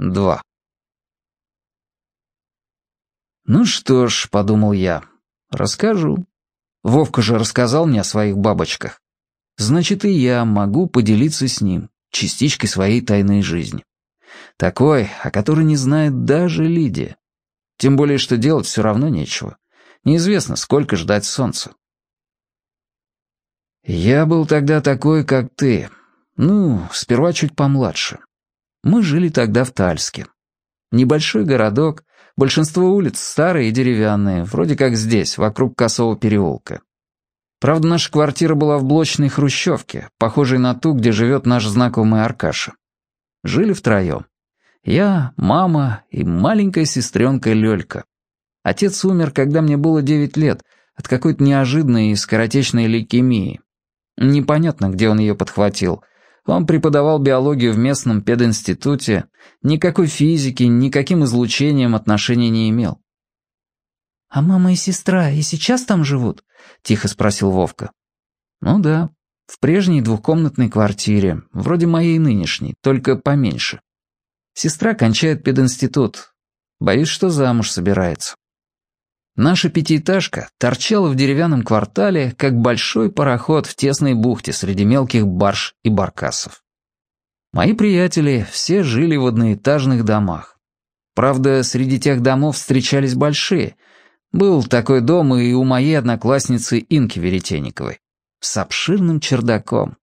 2. «Ну что ж», — подумал я, — «расскажу. Вовка же рассказал мне о своих бабочках. Значит, и я могу поделиться с ним частичкой своей тайной жизни. Такой, о которой не знает даже Лидия. Тем более, что делать все равно нечего. Неизвестно, сколько ждать солнца. Я был тогда такой, как ты. Ну, сперва чуть помладше. Мы жили тогда в Тальске. Небольшой городок, большинство улиц старые и деревянные, вроде как здесь, вокруг Косого переулка. Правда, наша квартира была в блочной хрущевке, похожей на ту, где живет наш знакомый Аркаша. Жили втроем. Я, мама и маленькая сестренка Лёлька. Отец умер, когда мне было девять лет, от какой-то неожиданной и скоротечной лейкемии. Непонятно, где он ее подхватил. Он преподавал биологию в местном пединституте, никакой физики, никаким излучением отношения не имел. «А мама и сестра и сейчас там живут?» — тихо спросил Вовка. «Ну да, в прежней двухкомнатной квартире, вроде моей нынешней, только поменьше. Сестра кончает пединститут. Боюсь, что замуж собирается. Наша пятиэтажка торчала в деревянном квартале, как большой пароход в тесной бухте среди мелких барж и баркасов. Мои приятели все жили в одноэтажных домах. Правда, среди тех домов встречались большие — был такой дом и у моей одноклассницы Инки Веретенниковой. С обширным чердаком.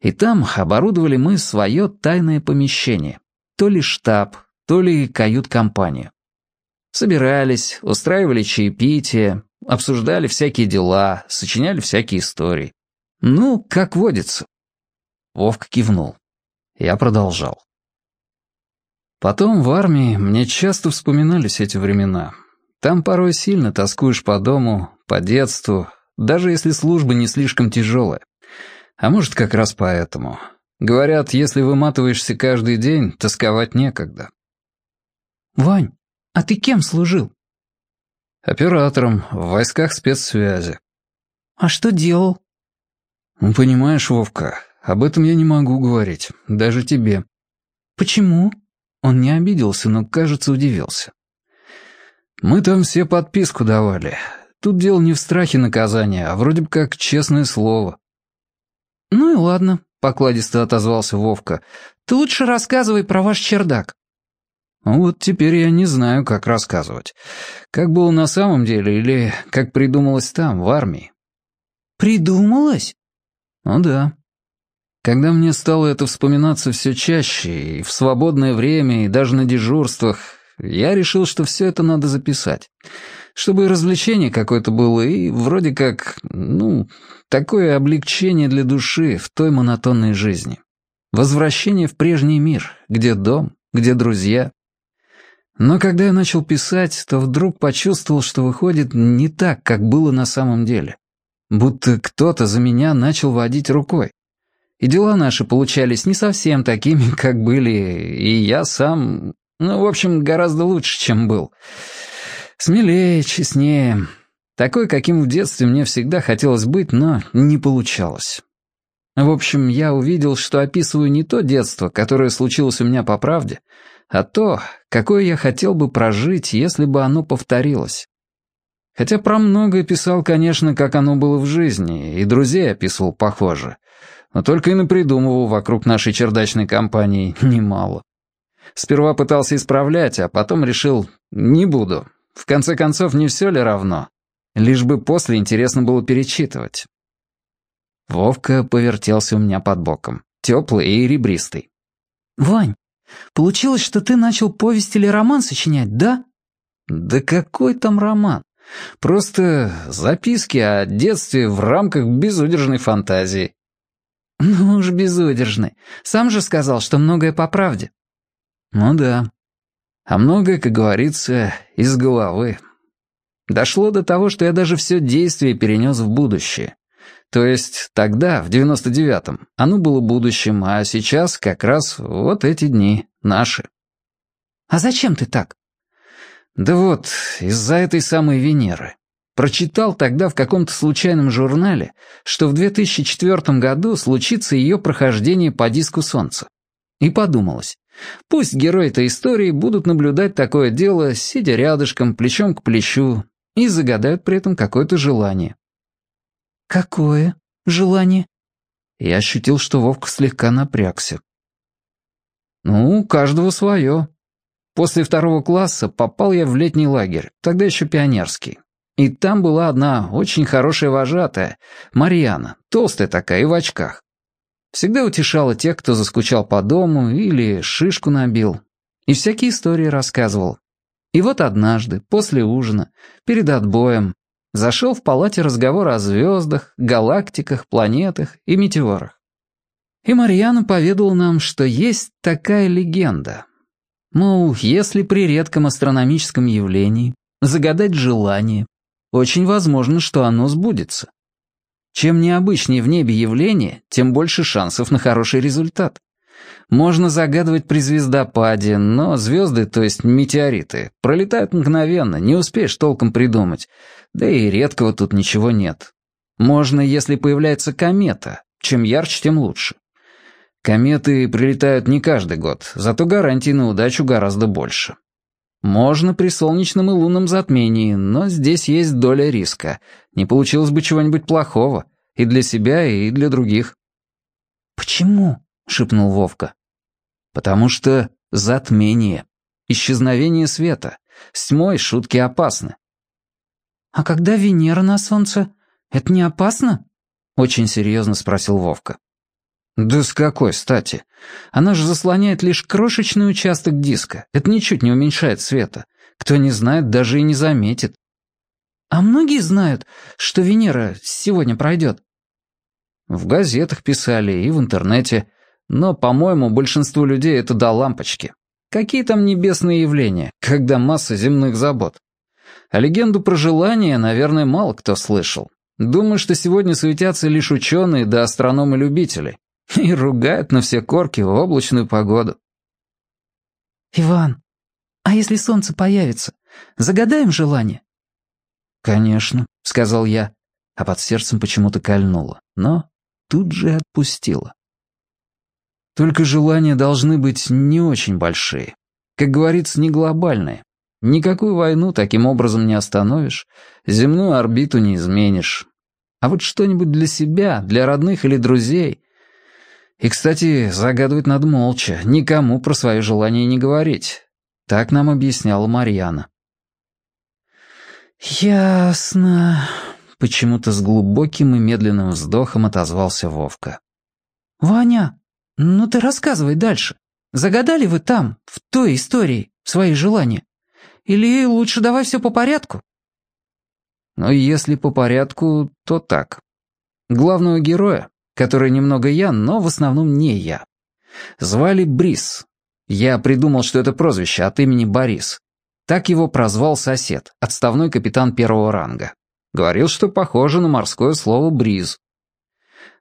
И там оборудовали мы свое тайное помещение. То ли штаб, то ли кают-компанию. Собирались, устраивали чаепитие, обсуждали всякие дела, сочиняли всякие истории. Ну, как водится. Вовка кивнул. Я продолжал. Потом в армии мне часто вспоминались эти времена. Там порой сильно тоскуешь по дому, по детству, даже если служба не слишком тяжелая. А может, как раз поэтому. Говорят, если выматываешься каждый день, тосковать некогда. «Вань, а ты кем служил?» «Оператором в войсках спецсвязи». «А что делал?» «Ну, понимаешь, Вовка, об этом я не могу говорить, даже тебе». «Почему?» Он не обиделся, но, кажется, удивился. Мы там все подписку давали. Тут дело не в страхе наказания, а вроде бы как честное слово». «Ну и ладно», — покладисто отозвался Вовка. «Ты лучше рассказывай про ваш чердак». Вот теперь я не знаю, как рассказывать. Как было на самом деле или как придумалось там, в армии. «Придумалось?» «Ну да. Когда мне стало это вспоминаться все чаще, и в свободное время, и даже на дежурствах, я решил, что все это надо записать. Чтобы развлечение какое-то было и вроде как, ну, такое облегчение для души в той монотонной жизни. Возвращение в прежний мир, где дом, где друзья. Но когда я начал писать, то вдруг почувствовал, что выходит не так, как было на самом деле. Будто кто-то за меня начал водить рукой. И дела наши получались не совсем такими, как были, и я сам ну, в общем, гораздо лучше, чем был. Смелее, честнее. Такой, каким в детстве мне всегда хотелось быть, но не получалось. В общем, я увидел, что описываю не то детство, которое случилось у меня по правде, а то, какое я хотел бы прожить, если бы оно повторилось. Хотя про многое писал, конечно, как оно было в жизни, и друзей описывал похоже, но только и напридумывал вокруг нашей чердачной компании немало. Сперва пытался исправлять, а потом решил «не буду». В конце концов, не все ли равно? Лишь бы после интересно было перечитывать. Вовка повертелся у меня под боком, теплый и ребристый. «Вань, получилось, что ты начал повесть или роман сочинять, да?» «Да какой там роман? Просто записки о детстве в рамках безудержной фантазии». «Ну уж безудержной. Сам же сказал, что многое по правде». Ну да. А многое, как говорится, из головы. Дошло до того, что я даже все действие перенес в будущее. То есть тогда, в девяносто девятом, оно было будущим, а сейчас как раз вот эти дни наши. А зачем ты так? Да вот, из-за этой самой Венеры. Прочитал тогда в каком-то случайном журнале, что в 2004 году случится ее прохождение по диску Солнца. И подумалось, Пусть герои этой истории будут наблюдать такое дело, сидя рядышком, плечом к плечу, и загадают при этом какое-то желание. «Какое желание?» Я ощутил, что Вовка слегка напрягся. «Ну, каждого свое. После второго класса попал я в летний лагерь, тогда еще пионерский. И там была одна очень хорошая вожатая, Марьяна, толстая такая и в очках. Всегда утешала тех, кто заскучал по дому или шишку набил. И всякие истории рассказывал. И вот однажды, после ужина, перед отбоем, зашел в палате разговор о звездах, галактиках, планетах и метеорах. И Марьяна поведала нам, что есть такая легенда. Мол, если при редком астрономическом явлении загадать желание, очень возможно, что оно сбудется. Чем необычнее в небе явление, тем больше шансов на хороший результат. Можно загадывать при звездопаде, но звезды, то есть метеориты, пролетают мгновенно, не успеешь толком придумать. Да и редкого тут ничего нет. Можно, если появляется комета. Чем ярче, тем лучше. Кометы прилетают не каждый год, зато гарантий на удачу гораздо больше. Можно при солнечном и лунном затмении, но здесь есть доля риска. Не получилось бы чего-нибудь плохого. И для себя, и для других. «Почему?» — шепнул Вовка. «Потому что затмение. Исчезновение света. С тьмой шутки опасны». «А когда Венера на Солнце, это не опасно?» — очень серьезно спросил Вовка. «Да с какой стати? Она же заслоняет лишь крошечный участок диска. Это ничуть не уменьшает света. Кто не знает, даже и не заметит». «А многие знают, что Венера сегодня пройдет?» В газетах писали и в интернете. Но, по-моему, большинству людей это до лампочки. Какие там небесные явления, когда масса земных забот? А легенду про желание, наверное, мало кто слышал. Думаю, что сегодня светятся лишь ученые да астрономы-любители. И ругают на все корки в облачную погоду. «Иван, а если солнце появится, загадаем желание?» «Конечно», — сказал я, а под сердцем почему-то кольнуло, но тут же отпустило. Только желания должны быть не очень большие. Как говорится, не глобальные. Никакую войну таким образом не остановишь, земную орбиту не изменишь. А вот что-нибудь для себя, для родных или друзей, и, кстати, загадывать надо молча, никому про свои желания не говорить. Так нам объясняла Марьяна. «Ясно», — почему-то с глубоким и медленным вздохом отозвался Вовка. «Ваня, ну ты рассказывай дальше. Загадали вы там, в той истории, свои желания? Или лучше давай все по порядку?» «Ну, если по порядку, то так. Главного героя, который немного я, но в основном не я. Звали Брис. Я придумал, что это прозвище от имени Борис. Так его прозвал сосед, отставной капитан первого ранга. Говорил, что похоже на морское слово «бриз».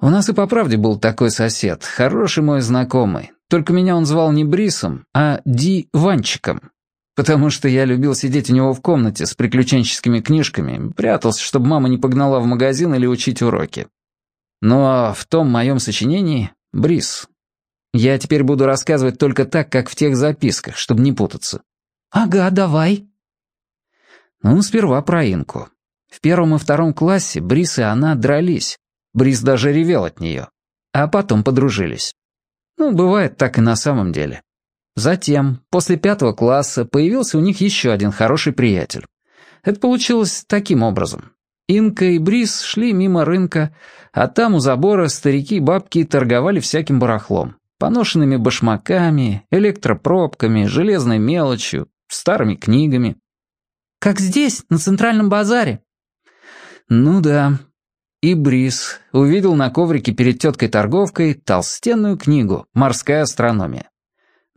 У нас и по правде был такой сосед, хороший мой знакомый. Только меня он звал не Брисом, а Ди Ванчиком. Потому что я любил сидеть у него в комнате с приключенческими книжками, прятался, чтобы мама не погнала в магазин или учить уроки. Но в том моем сочинении — Брис. Я теперь буду рассказывать только так, как в тех записках, чтобы не путаться. «Ага, давай». Ну, сперва про Инку. В первом и втором классе Брис и она дрались. Брис даже ревел от нее. А потом подружились. Ну, бывает так и на самом деле. Затем, после пятого класса, появился у них еще один хороший приятель. Это получилось таким образом. Инка и Брис шли мимо рынка, а там у забора старики и бабки торговали всяким барахлом. Поношенными башмаками, электропробками, железной мелочью, старыми книгами. «Как здесь, на центральном базаре?» «Ну да». И Брис увидел на коврике перед теткой-торговкой толстенную книгу «Морская астрономия».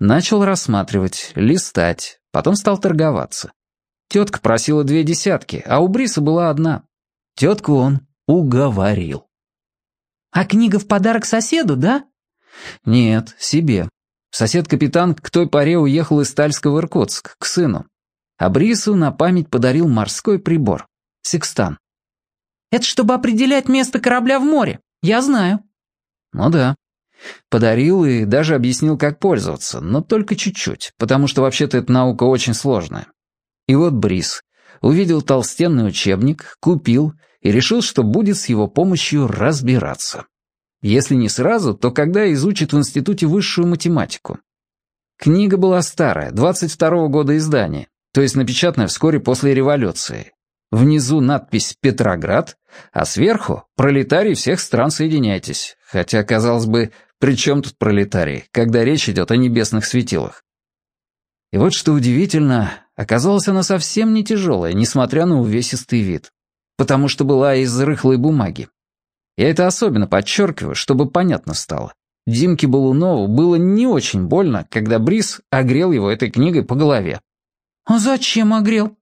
Начал рассматривать, листать, потом стал торговаться. Тетка просила две десятки, а у Бриса была одна. Тетку он уговорил. «А книга в подарок соседу, да?» «Нет, себе. Сосед-капитан к той поре уехал из Тальска в Иркутск, к сыну. А Брису на память подарил морской прибор. Секстан. «Это чтобы определять место корабля в море. Я знаю». «Ну да. Подарил и даже объяснил, как пользоваться, но только чуть-чуть, потому что вообще-то эта наука очень сложная. И вот Брис увидел толстенный учебник, купил и решил, что будет с его помощью разбираться. Если не сразу, то когда изучит в институте высшую математику. Книга была старая, 22-го года издания, то есть напечатанная вскоре после революции. Внизу надпись «Петроград», а сверху «Пролетарии всех стран соединяйтесь». Хотя, казалось бы, при чем тут пролетарии, когда речь идет о небесных светилах? И вот что удивительно, оказалась она совсем не тяжелая, несмотря на увесистый вид. Потому что была из рыхлой бумаги. Я это особенно подчеркиваю, чтобы понятно стало. Димке Балунову было не очень больно, когда Брис огрел его этой книгой по голове. «А зачем огрел?»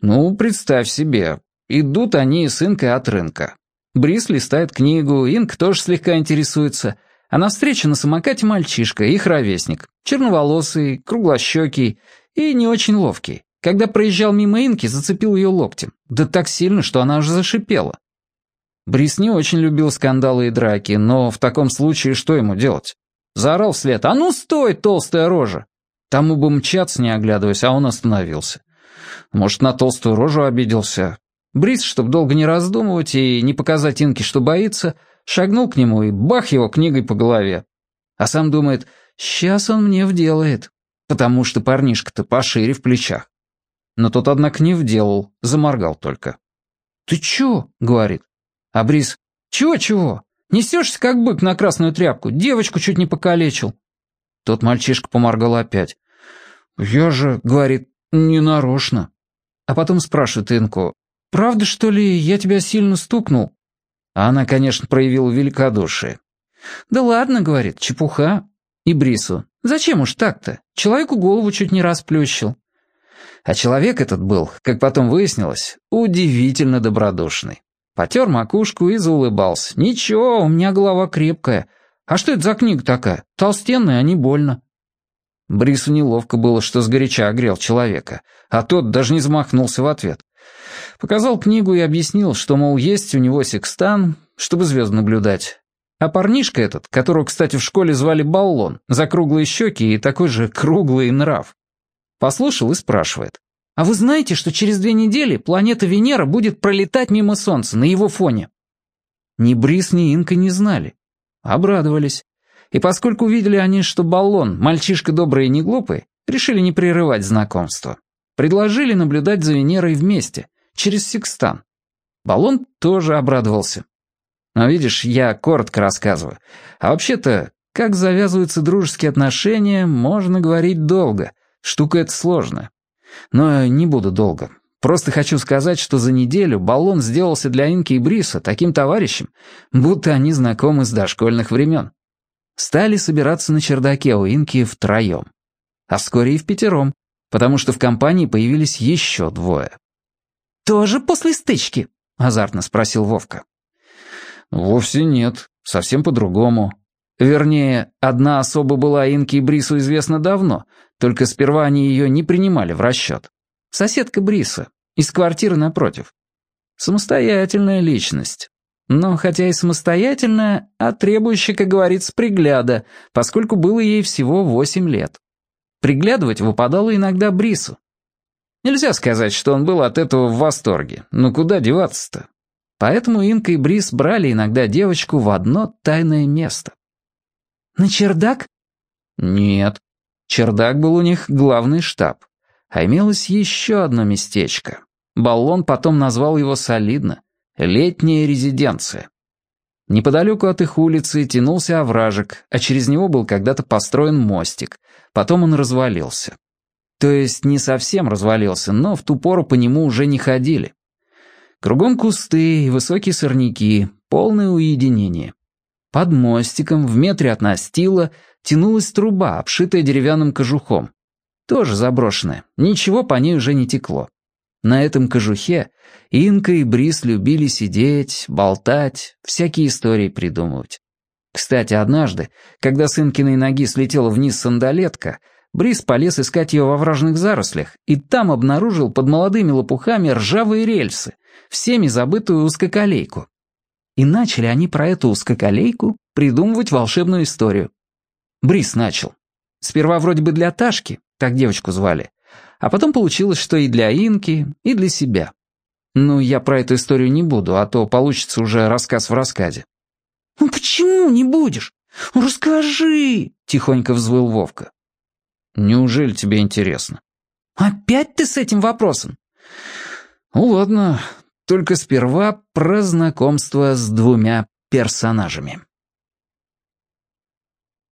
«Ну, представь себе, идут они с Инкой от рынка. Брис листает книгу, Инк тоже слегка интересуется, а навстречу на самокате мальчишка, их ровесник, черноволосый, круглощекий и не очень ловкий. Когда проезжал мимо Инки, зацепил ее локтем, да так сильно, что она уже зашипела. Брис не очень любил скандалы и драки, но в таком случае что ему делать? Заорал вслед «А ну стой, толстая рожа!» Тому бы мчаться, не оглядываясь, а он остановился. Может, на толстую рожу обиделся. Брис, чтобы долго не раздумывать и не показать Инке, что боится, шагнул к нему и бах его книгой по голове. А сам думает, сейчас он мне вделает, потому что парнишка-то пошире в плечах. Но тот, однако, не вделал, заморгал только. «Ты чё?» — говорит. А Брис, «Чего-чего? Несешься, как бык, на красную тряпку. Девочку чуть не покалечил». Тот мальчишка поморгал опять. «Я же, — говорит, — не нарочно». А потом спрашивает Инку, «Правда, что ли, я тебя сильно стукнул?» А она, конечно, проявила великодушие. «Да ладно, — говорит, — чепуха». И Брису, «Зачем уж так-то? Человеку голову чуть не расплющил». А человек этот был, как потом выяснилось, удивительно добродушный. Потер макушку и заулыбался. «Ничего, у меня голова крепкая. А что это за книга такая? Толстенная, а не больно». Брису неловко было, что сгоряча огрел человека, а тот даже не замахнулся в ответ. Показал книгу и объяснил, что, мол, есть у него секстан, чтобы звезд наблюдать. А парнишка этот, которого, кстати, в школе звали Баллон, за круглые щеки и такой же круглый нрав, послушал и спрашивает. А вы знаете, что через две недели планета Венера будет пролетать мимо Солнца на его фоне?» Ни Брис, ни Инка не знали. Обрадовались. И поскольку увидели они, что баллон, мальчишка добрый и не глупый, решили не прерывать знакомство. Предложили наблюдать за Венерой вместе, через секстан. Баллон тоже обрадовался. Но видишь, я коротко рассказываю. А вообще-то, как завязываются дружеские отношения, можно говорить долго. Штука эта сложная. Но не буду долго. Просто хочу сказать, что за неделю баллон сделался для Инки и Бриса таким товарищем, будто они знакомы с дошкольных времен. Стали собираться на чердаке у Инки втроем. А вскоре и в пятером, потому что в компании появились еще двое. «Тоже после стычки?» — азартно спросил Вовка. «Вовсе нет. Совсем по-другому. Вернее, одна особа была Инке и Брису известна давно, только сперва они ее не принимали в расчет. Соседка Бриса, из квартиры напротив. Самостоятельная личность. Но хотя и самостоятельная, а требующая, как говорится, пригляда, поскольку было ей всего восемь лет. Приглядывать выпадало иногда Брису. Нельзя сказать, что он был от этого в восторге, но куда деваться-то? Поэтому Инка и Брис брали иногда девочку в одно тайное место. «На чердак?» «Нет. Чердак был у них главный штаб. А имелось еще одно местечко. Баллон потом назвал его солидно «Летняя резиденция». Неподалеку от их улицы тянулся овражек, а через него был когда-то построен мостик. Потом он развалился. То есть не совсем развалился, но в ту пору по нему уже не ходили. Кругом кусты и высокие сорняки, полное уединение. Под мостиком, в метре от настила, тянулась труба, обшитая деревянным кожухом. Тоже заброшенная, ничего по ней уже не текло. На этом кожухе Инка и Брис любили сидеть, болтать, всякие истории придумывать. Кстати, однажды, когда с Инкиной ноги слетела вниз сандалетка, Брис полез искать ее во вражных зарослях и там обнаружил под молодыми лопухами ржавые рельсы, всеми забытую узкоколейку. И начали они про эту узкоколейку придумывать волшебную историю. Брис начал. Сперва вроде бы для Ташки, так девочку звали, а потом получилось, что и для Инки, и для себя. Ну, я про эту историю не буду, а то получится уже рассказ в рассказе. «Ну почему не будешь? Расскажи!» — тихонько взвыл Вовка. «Неужели тебе интересно?» «Опять ты с этим вопросом?» «Ну ладно, только сперва про знакомство с двумя персонажами».